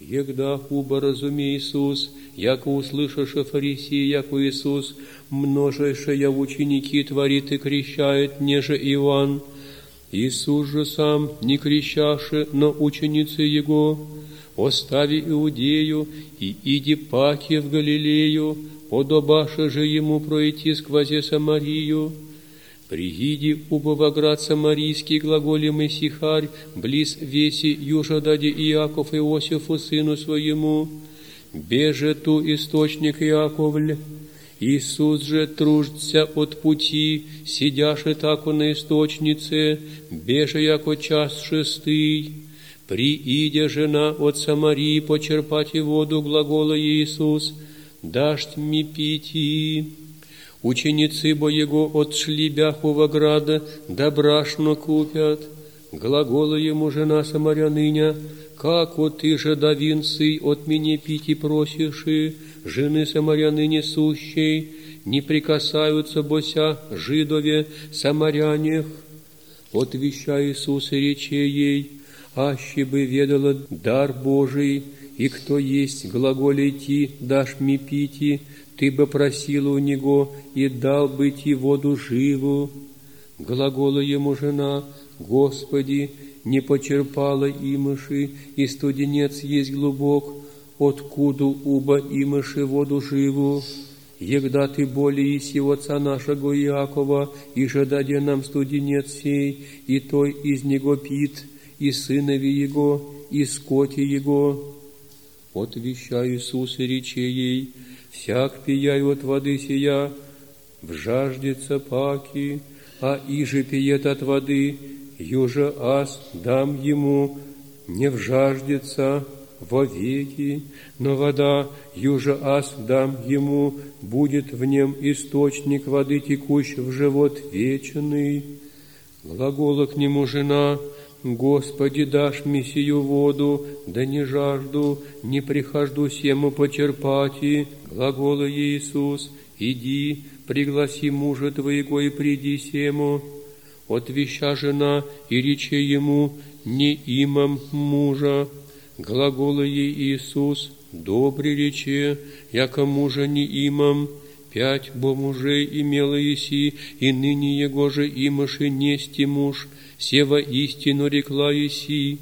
Егда уба разуме Иисус, яко услышаше фарисеи, яко Иисус, множайшая в ученики творит и крещает, неже Иоанн. Иисус же сам не крещаше, но ученицы Его, остави Иудею и иди паки в Галилею, подобаше же Ему пройти сквозе Самарию. Прииди убовоград Самарийский глаголем Исихарь, близ веси южодади Иаков Иосифу сыну своему, беже ту источник Иаковль, Иисус же труждся от пути, сидяше тако на источнице, беже яко час шестый. Приидя жена от Самарии почерпать воду, глагола Иисус, дашь ми пити. Ученицы бо его отшли бяху града, да брашно купят. Глагола ему жена самаряныня, как вот ты же давинцы от меня пить и просишь, жены самаряны сущей, не прикасаются бося жидове самарянех. Отвеща Иисус и рече ей, аще бы ведала дар Божий, и кто есть глаголейти, дашь ми пити, ты бы просила у него и дал бы ти воду живу. Глагола ему жена, Господи, не почерпала имыши, и студенец есть глубок, откуда уба имыши воду живу. Егда ты более иси отца нашего Иакова, и же даде нам студенец сей, и той из него пит, и сынови его, и скоти его. Отвеща Иисус и рече ей, всяк пияй от воды сия, в жаждется паки, а иже пиет от воды, юже ас дам ему, не вжаждется вовеки, но вода, юже ас дам ему, будет в нем источник воды, текущий в живот вечный. Глагола к нему жена, Господи, дашь мне воду, да не жажду, не прихожду сему почерпать, и глагола Иисус, иди, пригласи мужа твоего и приди сему. Отвеща жена и рече ему, не имам мужа. Глагола ей Иисус, добре рече, яко мужа не имам. Пять бо мужей имела еси, и ныне его же имаши нести муж, сева истину рекла еси.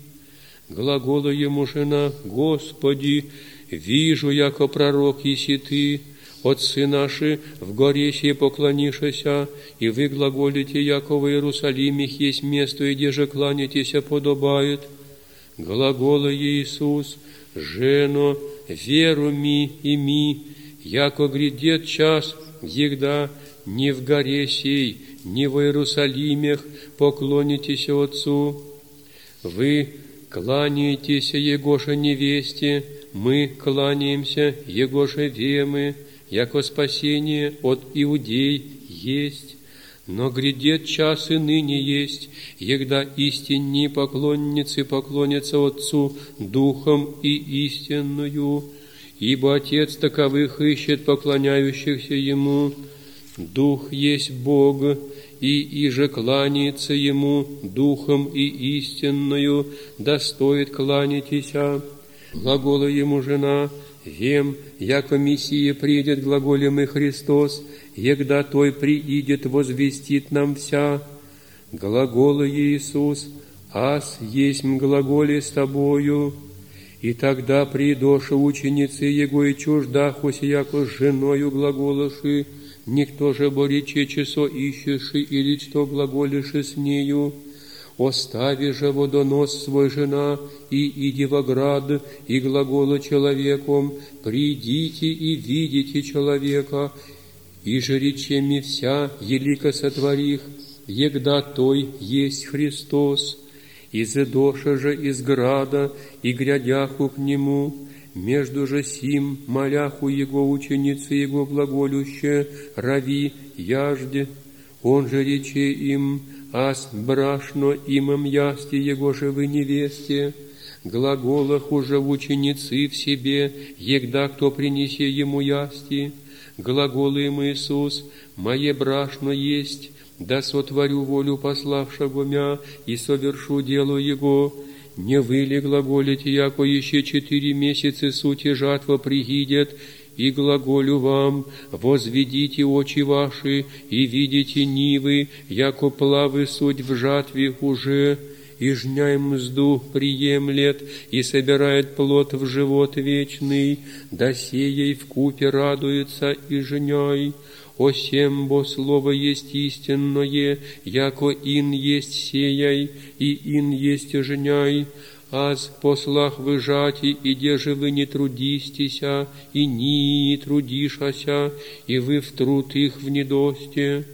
Глагола ему жена, Господи, вижу, яко пророк еси ты, отцы наши в горе сей поклонишася, и вы глаголите, яко в Иерусалиме есть место, где же кланяйтеся подобает. Глагола Иисус, жено, веру ми и ми, яко грядет час, егда не в горе сей, не в Иерусалимех поклонитесь Отцу. Вы кланяетесь Егоша невесте, мы кланяемся Егоше Вемы, яко спасение от иудей есть. Но грядет час и ныне есть, егда истинни поклонницы поклонятся Отцу Духом и истинную, ибо Отец таковых ищет поклоняющихся Ему. Дух есть Бог, и иже кланяется Ему Духом и истинную, достоит кланяйтеся. Глагола Ему жена, вем, яко Мессия придет глаголем и Христос, егда Той приидет, возвестит нам вся. Глагола Иисус, ас есть глаголе с Тобою, и тогда придоша ученицы Его и чуждахуся, яко с женою глаголоши, никто же бориче часо ищеши или что глаголиши с нею, остави же водонос свой жена, и иди в оград, и глагола человеком, придите и видите человека, и же речеми вся елика сотворих, егда той есть Христос, из доша же из града, и грядяху к нему, между же сим моляху его ученицы его глаголюще, рави яжде, он же рече им, ас брашно имам ясти его же вы невесте, глаголах уже ученицы в себе, егда кто принесе ему ясти, глаголы Иисус, мое брашно есть, да сотворю волю пославшего мя и совершу дело Его, не вы ли глаголите, яко еще четыре месяца сути жатва пригидет, и глаголю вам, возведите очи ваши, и видите нивы, яко плавы суть в жатве уже, и жняй мзду приемлет, и собирает плод в живот вечный, да сеей в купе радуется и жняй. О сем бо слово есть истинное, яко ин есть сеяй, и ин есть жняй, аз послах выжати, и деже вы не трудистися, и ни трудишася, и вы в труд их в недосте.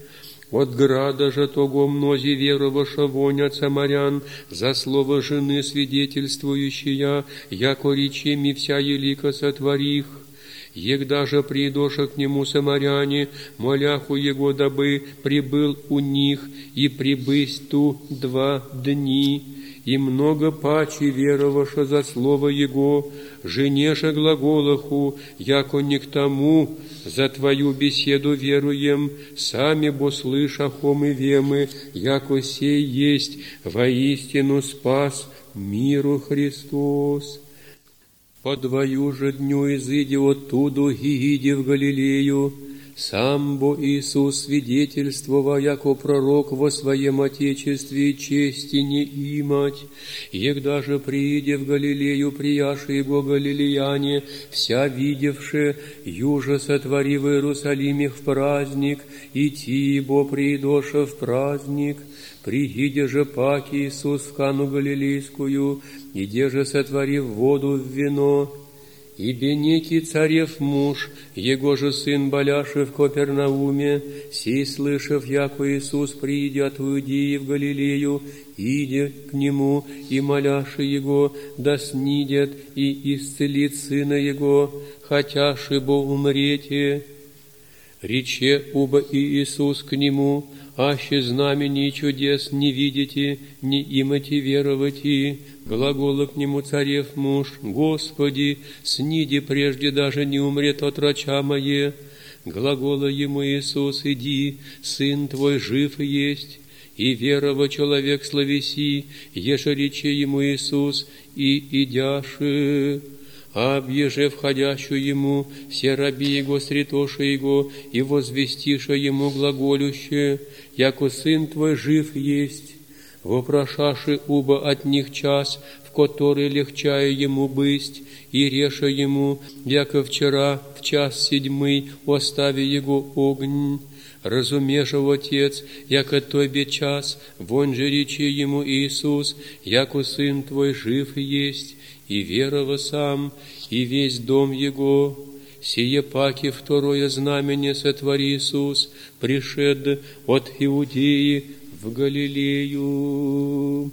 От града же того мнози вероваша вонятся морян, за слово жены свидетельствующая, яко речеми вся елика сотворих. Егда же придоша к нему самаряне, моляху его, дабы прибыл у них, и прибысь ту два дни и много паче вероваша за слово Его, женеша глаголаху, яко не к тому, за Твою беседу веруем, сами бо слышахом и вемы, яко сей есть воистину спас миру Христос. По двою же дню изыди оттуду и иди в Галилею, сам бо Иисус свидетельствова, яко пророк во своем Отечестве чести не имать, егда же прииде в Галилею прияши его галилеяне, вся видевши, юже сотвори в Иерусалиме в праздник, идти бо придоша в праздник, прииде же паки Иисус в Кану Галилейскую, иде же сотвори воду в вино, Ибо некий царев муж, его же сын Баляши в Копернауме, сей слышав, яко Иисус придет в Иудеи в Галилею, иди к нему и моляши его, да снидет и исцелит сына его, хотя шибо умрете. Рече уба и Иисус к нему, аще знамений чудес не видите, не имати веровати, глагола к нему царев муж, Господи, сниди прежде даже не умрет от врача мое, глагола ему Иисус, иди, сын твой жив есть, и верова человек славеси, еже рече ему Иисус, и идяши а объеже входящую ему, все раби его, сретоша его, и возвестиша ему глаголюще, яко сын твой жив есть, вопрошаши уба от них час, в который легчаю ему быть, и реша ему, яко вчера в час седьмый остави его огонь. Разумеша, Отец, яко Тобе час, вон же речи ему Иисус, яко Сын Твой жив есть, и верова сам, и весь дом его. Сие паки второе знамение сотвори Иисус, пришед от Иудеи в Галилею.